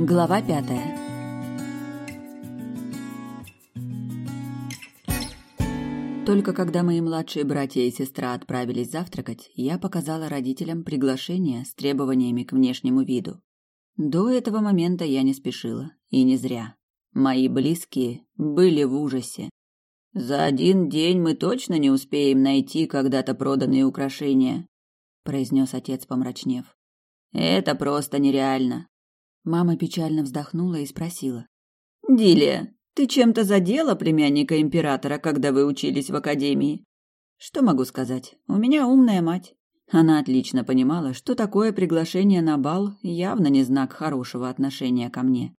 Глава пятая. Только когда мои младшие братья и сестра отправились завтракать, я показала родителям приглашение с требованиями к внешнему виду. До этого момента я не спешила, и не зря. Мои близкие были в ужасе. За один день мы точно не успеем найти когда-то проданные украшения, произнес отец, помрачнев. Это просто нереально. Мама печально вздохнула и спросила: "Дилия, ты чем-то задела племянника императора, когда вы учились в академии?" Что могу сказать? У меня умная мать. Она отлично понимала, что такое приглашение на бал явно не знак хорошего отношения ко мне.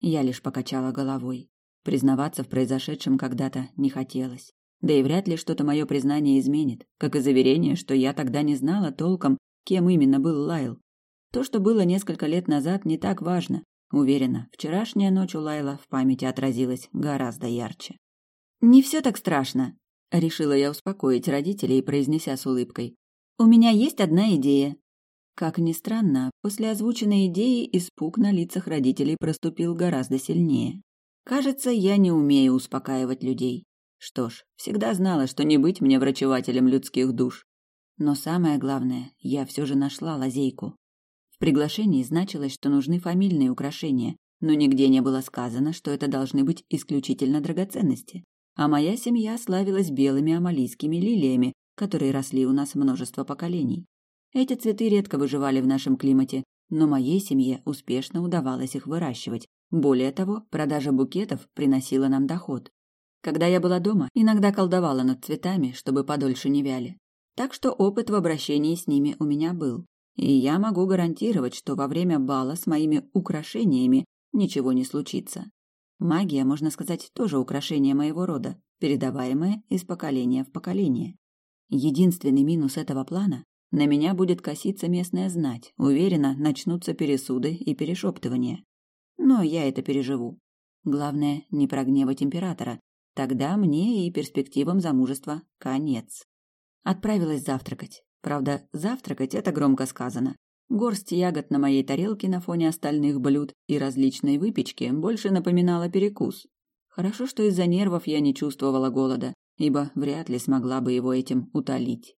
Я лишь покачала головой. Признаваться в произошедшем когда-то не хотелось. Да и вряд ли что-то мое признание изменит, как и заверение, что я тогда не знала толком, кем именно был Лайл. То, что было несколько лет назад, не так важно. Уверена, вчерашняя ночь у Лайла в памяти отразилась гораздо ярче. «Не все так страшно», — решила я успокоить родителей, произнеся с улыбкой. «У меня есть одна идея». Как ни странно, после озвученной идеи испуг на лицах родителей проступил гораздо сильнее. Кажется, я не умею успокаивать людей. Что ж, всегда знала, что не быть мне врачевателем людских душ. Но самое главное, я все же нашла лазейку. Приглашении значилось, что нужны фамильные украшения, но нигде не было сказано, что это должны быть исключительно драгоценности. А моя семья славилась белыми амалийскими лилиями, которые росли у нас множество поколений. Эти цветы редко выживали в нашем климате, но моей семье успешно удавалось их выращивать. Более того, продажа букетов приносила нам доход. Когда я была дома, иногда колдовала над цветами, чтобы подольше не вяли. Так что опыт в обращении с ними у меня был. И я могу гарантировать, что во время бала с моими украшениями ничего не случится. Магия, можно сказать, тоже украшение моего рода, передаваемое из поколения в поколение. Единственный минус этого плана – на меня будет коситься местная знать. Уверена, начнутся пересуды и перешептывания. Но я это переживу. Главное, не прогневать императора, Тогда мне и перспективам замужества конец. Отправилась завтракать. Правда, завтракать это громко сказано. Горсть ягод на моей тарелке на фоне остальных блюд и различной выпечки больше напоминала перекус. Хорошо, что из-за нервов я не чувствовала голода, ибо вряд ли смогла бы его этим утолить.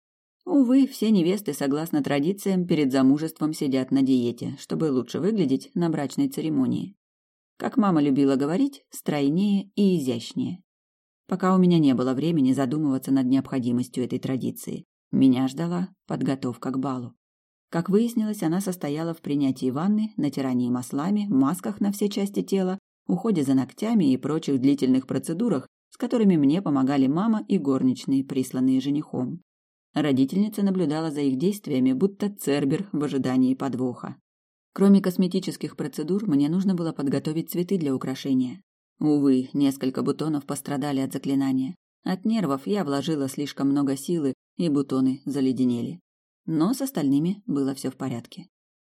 Увы, все невесты, согласно традициям, перед замужеством сидят на диете, чтобы лучше выглядеть на брачной церемонии. Как мама любила говорить, стройнее и изящнее. Пока у меня не было времени задумываться над необходимостью этой традиции. Меня ждала подготовка к балу. Как выяснилось, она состояла в принятии ванны, натирании маслами, масках на все части тела, уходе за ногтями и прочих длительных процедурах, с которыми мне помогали мама и горничные, присланные женихом. Родительница наблюдала за их действиями, будто цербер в ожидании подвоха. Кроме косметических процедур, мне нужно было подготовить цветы для украшения. Увы, несколько бутонов пострадали от заклинания. От нервов я вложила слишком много силы, и бутоны заледенели. Но с остальными было все в порядке.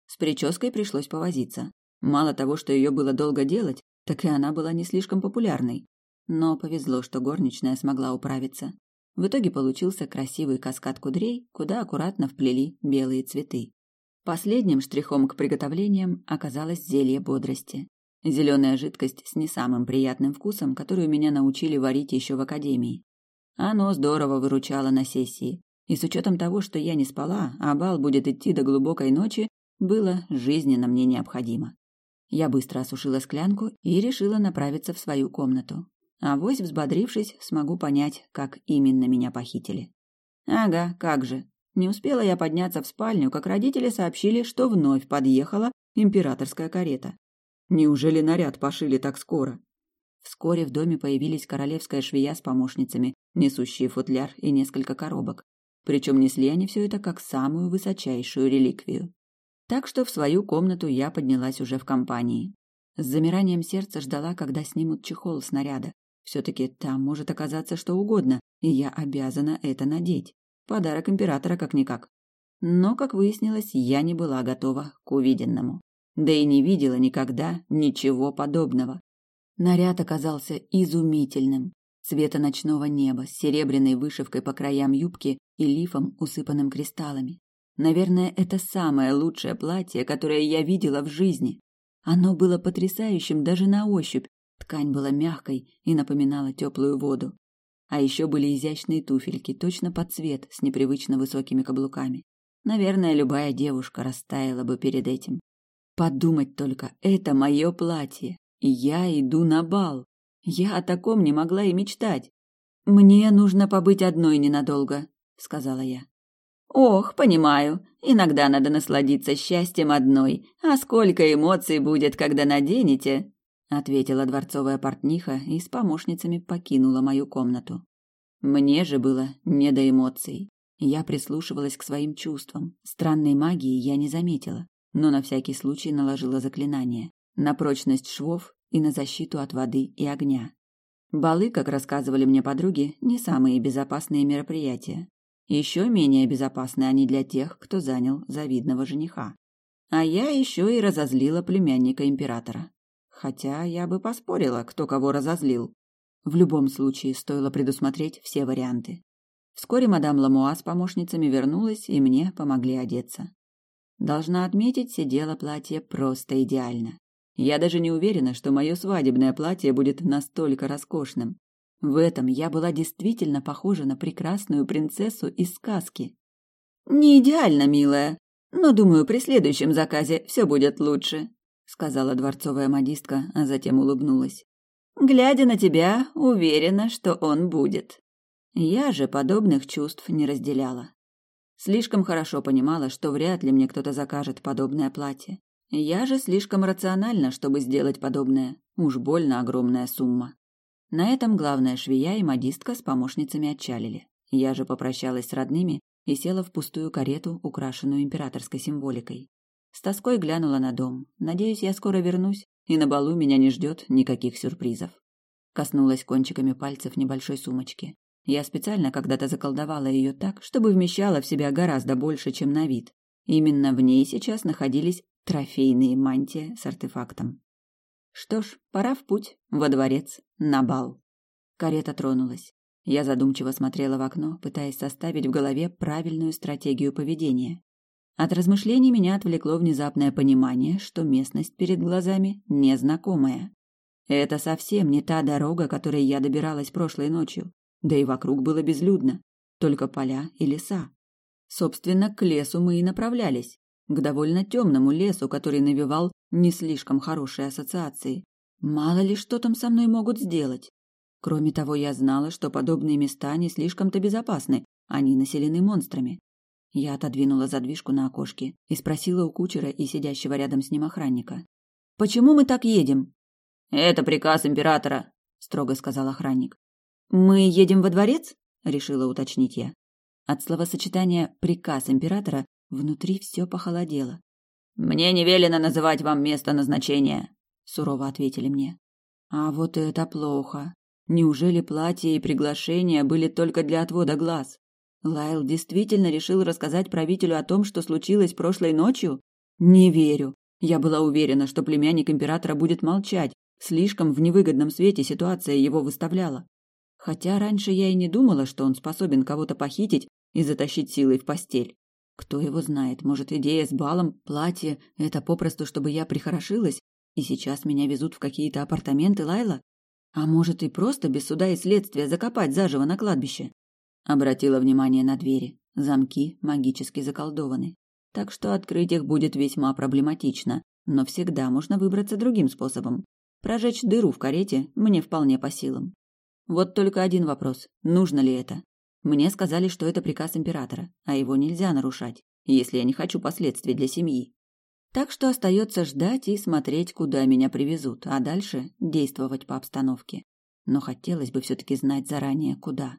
С прической пришлось повозиться. Мало того, что ее было долго делать, так и она была не слишком популярной. Но повезло, что горничная смогла управиться. В итоге получился красивый каскад кудрей, куда аккуратно вплели белые цветы. Последним штрихом к приготовлениям оказалось зелье бодрости. Зеленая жидкость с не самым приятным вкусом, которую меня научили варить еще в академии. Оно здорово выручало на сессии. И с учетом того, что я не спала, а бал будет идти до глубокой ночи, было жизненно мне необходимо. Я быстро осушила склянку и решила направиться в свою комнату. А вось, взбодрившись, смогу понять, как именно меня похитили. Ага, как же. Не успела я подняться в спальню, как родители сообщили, что вновь подъехала императорская карета. Неужели наряд пошили так скоро? Вскоре в доме появились королевская швея с помощницами, несущие футляр и несколько коробок. Причем несли они все это как самую высочайшую реликвию. Так что в свою комнату я поднялась уже в компании. С замиранием сердца ждала, когда снимут чехол с наряда. Все-таки там может оказаться что угодно, и я обязана это надеть. Подарок императора как-никак. Но, как выяснилось, я не была готова к увиденному да и не видела никогда ничего подобного. Наряд оказался изумительным. Цвета ночного неба с серебряной вышивкой по краям юбки и лифом, усыпанным кристаллами. Наверное, это самое лучшее платье, которое я видела в жизни. Оно было потрясающим даже на ощупь. Ткань была мягкой и напоминала теплую воду. А еще были изящные туфельки, точно под цвет, с непривычно высокими каблуками. Наверное, любая девушка растаяла бы перед этим. Подумать только, это мое платье, я иду на бал. Я о таком не могла и мечтать. Мне нужно побыть одной ненадолго, сказала я. Ох, понимаю. Иногда надо насладиться счастьем одной. А сколько эмоций будет, когда наденете, ответила дворцовая портниха и с помощницами покинула мою комнату. Мне же было не до эмоций. Я прислушивалась к своим чувствам. Странной магии я не заметила, но на всякий случай наложила заклинание на прочность швов и на защиту от воды и огня. Балы, как рассказывали мне подруги, не самые безопасные мероприятия. Еще менее безопасны они для тех, кто занял завидного жениха. А я еще и разозлила племянника императора. Хотя я бы поспорила, кто кого разозлил. В любом случае, стоило предусмотреть все варианты. Вскоре мадам Ламуа с помощницами вернулась, и мне помогли одеться. Должна отметить, сидело платье просто идеально. Я даже не уверена, что мое свадебное платье будет настолько роскошным. В этом я была действительно похожа на прекрасную принцессу из сказки. «Не идеально, милая, но, думаю, при следующем заказе все будет лучше», сказала дворцовая модистка, а затем улыбнулась. «Глядя на тебя, уверена, что он будет». Я же подобных чувств не разделяла. Слишком хорошо понимала, что вряд ли мне кто-то закажет подобное платье. Я же слишком рациональна, чтобы сделать подобное. Уж больно огромная сумма. На этом главная швея и модистка с помощницами отчалили. Я же попрощалась с родными и села в пустую карету, украшенную императорской символикой. С тоской глянула на дом. Надеюсь, я скоро вернусь, и на балу меня не ждет никаких сюрпризов. Коснулась кончиками пальцев небольшой сумочки. Я специально когда-то заколдовала ее так, чтобы вмещала в себя гораздо больше, чем на вид. Именно в ней сейчас находились трофейные мантии с артефактом. Что ж, пора в путь, во дворец, на бал. Карета тронулась. Я задумчиво смотрела в окно, пытаясь составить в голове правильную стратегию поведения. От размышлений меня отвлекло внезапное понимание, что местность перед глазами незнакомая. Это совсем не та дорога, которой я добиралась прошлой ночью. Да и вокруг было безлюдно, только поля и леса. Собственно, к лесу мы и направлялись к довольно темному лесу, который навевал не слишком хорошие ассоциации. Мало ли что там со мной могут сделать. Кроме того, я знала, что подобные места не слишком-то безопасны, они населены монстрами. Я отодвинула задвижку на окошке и спросила у кучера и сидящего рядом с ним охранника. «Почему мы так едем?» «Это приказ императора», — строго сказал охранник. «Мы едем во дворец?» — решила уточнить я. От словосочетания «приказ императора» Внутри все похолодело. «Мне не велено называть вам место назначения», — сурово ответили мне. «А вот это плохо. Неужели платье и приглашения были только для отвода глаз? Лайл действительно решил рассказать правителю о том, что случилось прошлой ночью? Не верю. Я была уверена, что племянник императора будет молчать. Слишком в невыгодном свете ситуация его выставляла. Хотя раньше я и не думала, что он способен кого-то похитить и затащить силой в постель. Кто его знает, может, идея с балом, платье — это попросту, чтобы я прихорошилась, и сейчас меня везут в какие-то апартаменты Лайла? А может, и просто без суда и следствия закопать заживо на кладбище? Обратила внимание на двери. Замки магически заколдованы. Так что открыть их будет весьма проблематично, но всегда можно выбраться другим способом. Прожечь дыру в карете мне вполне по силам. Вот только один вопрос. Нужно ли это? Мне сказали, что это приказ императора, а его нельзя нарушать, если я не хочу последствий для семьи. Так что остается ждать и смотреть, куда меня привезут, а дальше действовать по обстановке. Но хотелось бы все-таки знать заранее, куда.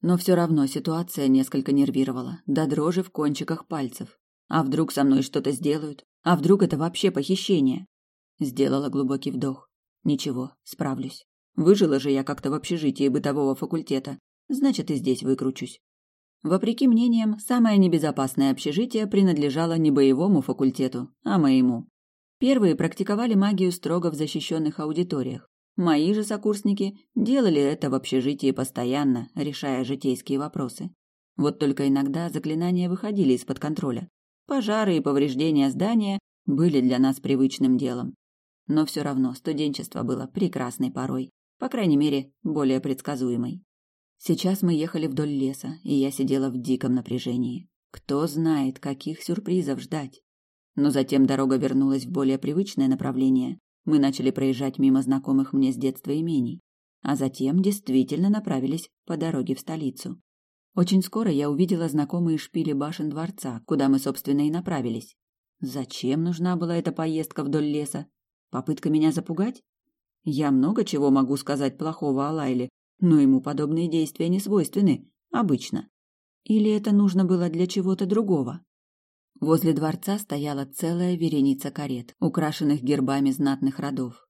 Но все равно ситуация несколько нервировала, до дрожи в кончиках пальцев. А вдруг со мной что-то сделают? А вдруг это вообще похищение? Сделала глубокий вдох. Ничего, справлюсь. Выжила же я как-то в общежитии бытового факультета, значит и здесь выкручусь. Вопреки мнениям, самое небезопасное общежитие принадлежало не боевому факультету, а моему. Первые практиковали магию строго в защищенных аудиториях. Мои же сокурсники делали это в общежитии постоянно, решая житейские вопросы. Вот только иногда заклинания выходили из-под контроля. Пожары и повреждения здания были для нас привычным делом. Но все равно студенчество было прекрасной порой. По крайней мере, более предсказуемой. Сейчас мы ехали вдоль леса, и я сидела в диком напряжении. Кто знает, каких сюрпризов ждать. Но затем дорога вернулась в более привычное направление. Мы начали проезжать мимо знакомых мне с детства имений. А затем действительно направились по дороге в столицу. Очень скоро я увидела знакомые шпили башен дворца, куда мы, собственно, и направились. Зачем нужна была эта поездка вдоль леса? Попытка меня запугать? Я много чего могу сказать плохого о Лайле, но ему подобные действия не свойственны, обычно. Или это нужно было для чего-то другого? Возле дворца стояла целая вереница карет, украшенных гербами знатных родов.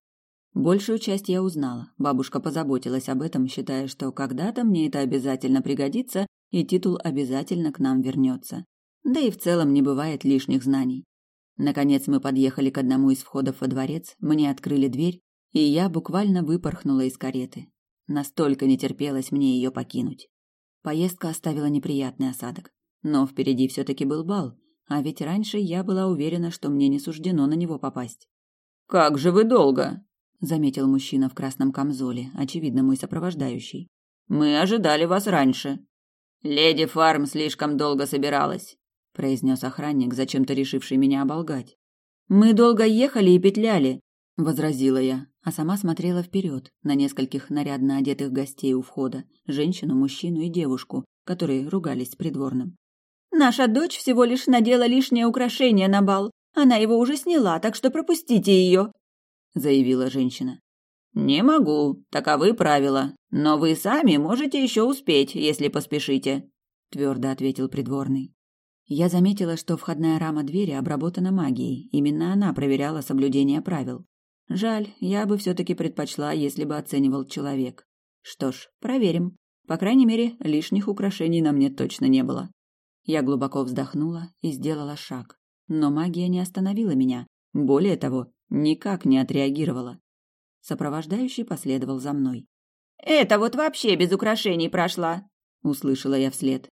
Большую часть я узнала. Бабушка позаботилась об этом, считая, что когда-то мне это обязательно пригодится, и титул обязательно к нам вернется. Да и в целом не бывает лишних знаний. Наконец мы подъехали к одному из входов во дворец, мне открыли дверь, и я буквально выпорхнула из кареты. Настолько не терпелось мне ее покинуть. Поездка оставила неприятный осадок. Но впереди все-таки был бал, а ведь раньше я была уверена, что мне не суждено на него попасть. «Как же вы долго!» — заметил мужчина в красном камзоле, очевидно, мой сопровождающий. «Мы ожидали вас раньше». «Леди Фарм слишком долго собиралась», — произнес охранник, зачем-то решивший меня оболгать. «Мы долго ехали и петляли», — возразила я, а сама смотрела вперед на нескольких нарядно одетых гостей у входа, женщину, мужчину и девушку, которые ругались с придворным. «Наша дочь всего лишь надела лишнее украшение на бал. Она его уже сняла, так что пропустите ее», — заявила женщина. «Не могу, таковы правила. Но вы сами можете еще успеть, если поспешите», — твердо ответил придворный. Я заметила, что входная рама двери обработана магией. Именно она проверяла соблюдение правил. Жаль, я бы все-таки предпочла, если бы оценивал человек. Что ж, проверим. По крайней мере, лишних украшений на мне точно не было. Я глубоко вздохнула и сделала шаг. Но магия не остановила меня. Более того, никак не отреагировала. Сопровождающий последовал за мной. «Это вот вообще без украшений прошла!» — услышала я вслед.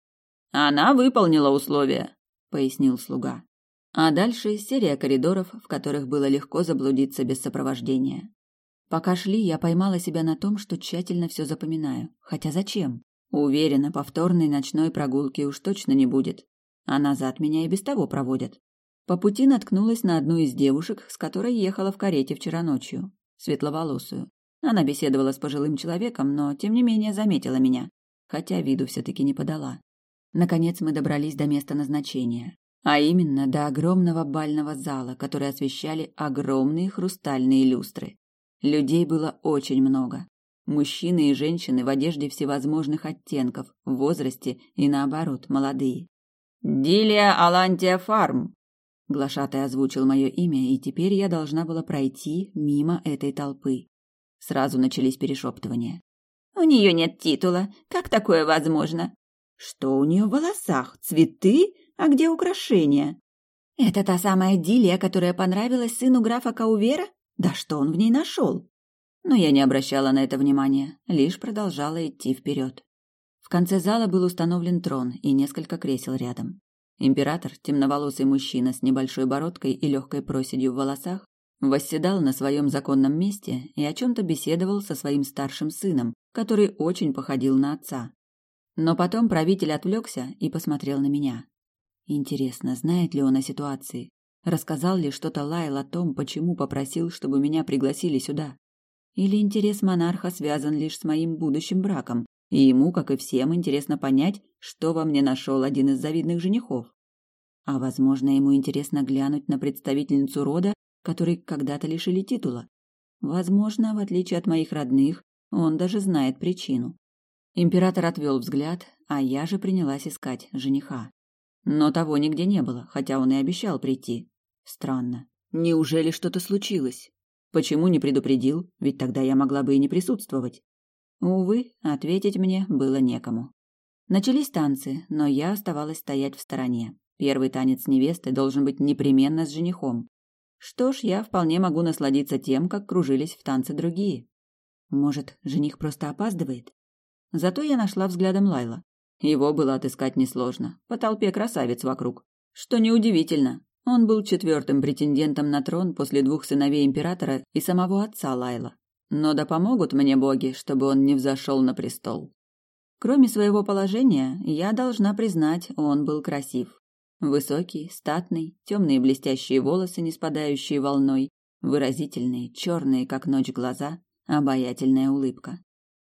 «Она выполнила условия», — пояснил слуга. А дальше серия коридоров, в которых было легко заблудиться без сопровождения. Пока шли, я поймала себя на том, что тщательно все запоминаю. Хотя зачем? Уверена, повторной ночной прогулки уж точно не будет. А назад меня и без того проводят. По пути наткнулась на одну из девушек, с которой ехала в карете вчера ночью. Светловолосую. Она беседовала с пожилым человеком, но, тем не менее, заметила меня. Хотя виду все-таки не подала. Наконец мы добрались до места назначения а именно до огромного бального зала, который освещали огромные хрустальные люстры. Людей было очень много. Мужчины и женщины в одежде всевозможных оттенков, в возрасте и наоборот, молодые. «Дилия Алантия Фарм!» Глашатай озвучил мое имя, и теперь я должна была пройти мимо этой толпы. Сразу начались перешептывания. «У нее нет титула. Как такое возможно?» «Что у нее в волосах? Цветы? А где украшения? Это та самая Дилия, которая понравилась сыну графа Каувера? Да что он в ней нашел? Но я не обращала на это внимания, лишь продолжала идти вперед. В конце зала был установлен трон и несколько кресел рядом. Император, темноволосый мужчина с небольшой бородкой и легкой проседью в волосах, восседал на своем законном месте и о чем-то беседовал со своим старшим сыном, который очень походил на отца. Но потом правитель отвлекся и посмотрел на меня. Интересно, знает ли он о ситуации? Рассказал ли что-то Лайл о том, почему попросил, чтобы меня пригласили сюда? Или интерес монарха связан лишь с моим будущим браком, и ему, как и всем, интересно понять, что во мне нашел один из завидных женихов? А, возможно, ему интересно глянуть на представительницу рода, который когда-то лишили титула. Возможно, в отличие от моих родных, он даже знает причину. Император отвел взгляд, а я же принялась искать жениха. Но того нигде не было, хотя он и обещал прийти. Странно. Неужели что-то случилось? Почему не предупредил? Ведь тогда я могла бы и не присутствовать. Увы, ответить мне было некому. Начались танцы, но я оставалась стоять в стороне. Первый танец невесты должен быть непременно с женихом. Что ж, я вполне могу насладиться тем, как кружились в танце другие. Может, жених просто опаздывает? Зато я нашла взглядом Лайла. Его было отыскать несложно, по толпе красавиц вокруг. Что неудивительно, Он был четвертым претендентом на трон после двух сыновей императора и самого отца Лайла. Но да помогут мне боги, чтобы он не взошел на престол. Кроме своего положения, я должна признать, он был красив. Высокий, статный, темные блестящие волосы, не спадающие волной, выразительные, черные, как ночь глаза, обаятельная улыбка.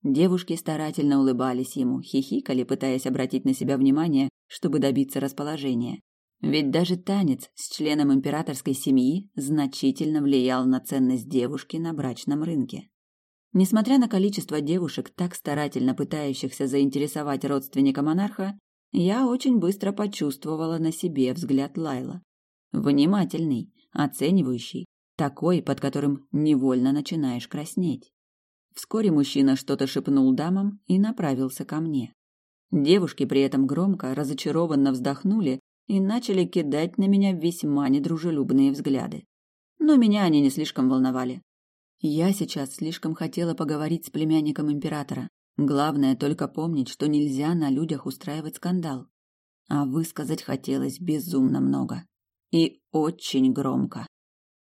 Девушки старательно улыбались ему, хихикали, пытаясь обратить на себя внимание, чтобы добиться расположения. Ведь даже танец с членом императорской семьи значительно влиял на ценность девушки на брачном рынке. Несмотря на количество девушек, так старательно пытающихся заинтересовать родственника монарха, я очень быстро почувствовала на себе взгляд Лайла. Внимательный, оценивающий, такой, под которым невольно начинаешь краснеть. Вскоре мужчина что-то шепнул дамам и направился ко мне. Девушки при этом громко, разочарованно вздохнули и начали кидать на меня весьма недружелюбные взгляды. Но меня они не слишком волновали. Я сейчас слишком хотела поговорить с племянником императора. Главное только помнить, что нельзя на людях устраивать скандал. А высказать хотелось безумно много. И очень громко.